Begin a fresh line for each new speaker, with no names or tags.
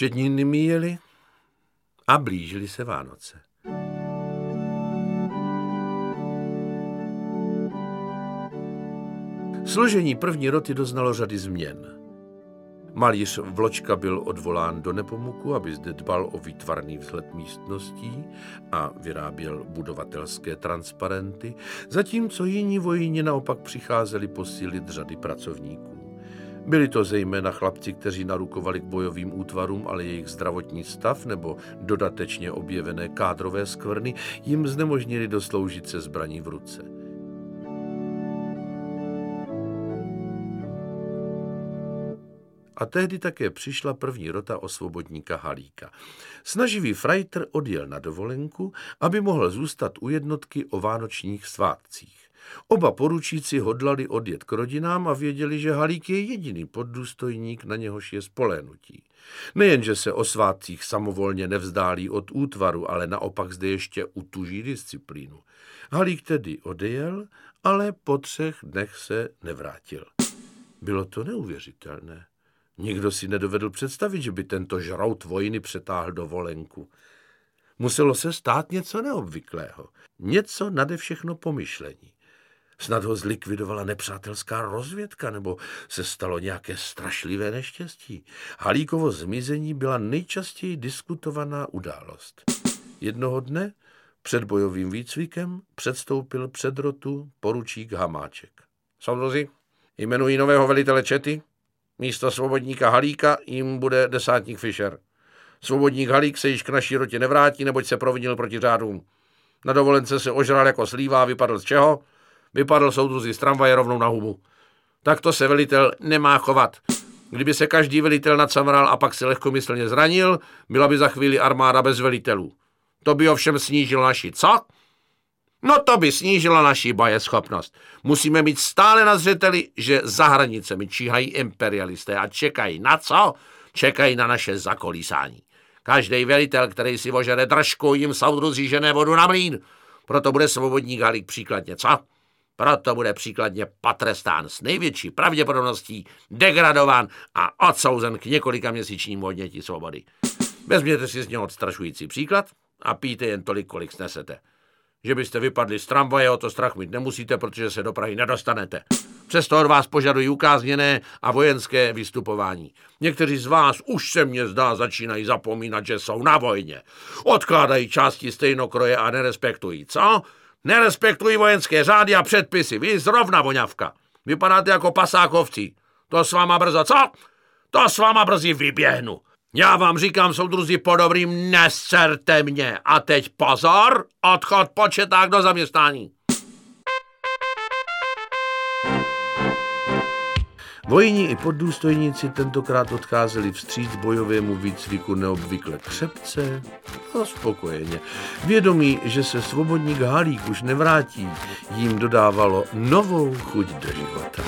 Všední míjeli a blížili se Vánoce. Složení první roty doznalo řady změn. Malíř Vločka byl odvolán do Nepomuku, aby zde dbal o výtvarný vzhled místností a vyráběl budovatelské transparenty, zatímco jiní vojíni naopak přicházeli posílit řady pracovníků. Byli to zejména chlapci, kteří narukovali k bojovým útvarům, ale jejich zdravotní stav nebo dodatečně objevené kádrové skvrny jim znemožnili dosloužit se zbraní v ruce. a tehdy také přišla první rota osvobodníka Halíka. Snaživý frajter odjel na dovolenku, aby mohl zůstat u jednotky o vánočních svátcích. Oba poručíci hodlali odjet k rodinám a věděli, že Halík je jediný poddůstojník, na něhož je spolénutí. Nejenže se o svátcích samovolně nevzdálí od útvaru, ale naopak zde ještě utuží disciplínu. Halík tedy odejel, ale po třech dnech se nevrátil. Bylo to neuvěřitelné. Nikdo si nedovedl představit, že by tento žrout vojny přetáhl do volenku. Muselo se stát něco neobvyklého, něco nade všechno pomyšlení. Snad ho zlikvidovala nepřátelská rozvědka, nebo se stalo nějaké strašlivé neštěstí. Halíkovo zmizení byla nejčastěji diskutovaná událost. Jednoho dne před bojovým výcvikem předstoupil před rotu poručík Hamáček. Soudruzi, jmenují nového velitele Čety, Místo svobodníka Halíka jim bude desátník Fischer. Svobodník Halík se již k naší rotě nevrátí, neboť se provinil proti řádům. Na dovolence se ožral jako slíva a vypadl z čeho? Vypadl soudruzi z tramvaje rovnou na hubu. Takto se velitel nemá chovat. Kdyby se každý velitel nadsamral a pak se lehkomyslně zranil, byla by za chvíli armáda bez velitelů. To by ovšem snížilo naši co? No to by snížilo naši bojeschopnost. Musíme mít stále na zřeteli, že za hranicemi číhají imperialisté a čekají na co? Čekají na naše zakolísání. Každý velitel, který si ožere držku, jim soudruzí žene vodu na mlín. Proto bude svobodní Galík příkladně, co? Proto bude příkladně patrestán s největší pravděpodobností degradován a odsouzen k několika měsíčním odnětí svobody. Vezměte si z něho odstrašující příklad a píte jen tolik, kolik snesete. Že byste vypadli z tramvaje, o to strach mít nemusíte, protože se do Prahy nedostanete. Přesto od vás požadují ukázněné a vojenské vystupování. Někteří z vás už se mně zdá začínají zapomínat, že jsou na vojně. Odkládají části stejnokroje a nerespektují. Co? Nerespektují vojenské řády a předpisy. Vy zrovna voňavka. Vypadáte jako pasákovci. To s váma brzo, co? To s váma brzy vyběhnu. Já vám říkám, soudruzi, po dobrým, neserte mě. A teď pozor, odchod početák do zaměstnání. Vojní i poddůstojníci tentokrát odcházeli vstříc bojovému výcviku neobvykle křepce a spokojeně. Vědomí, že se svobodník Halík už nevrátí, jim dodávalo novou chuť do života.